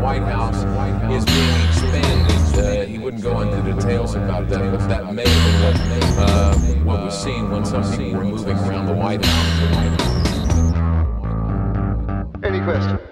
White House is being expanded. Uh, he wouldn't go into details about that, but that may have been what, uh, what was seen when some people were moving around the White House. Any questions?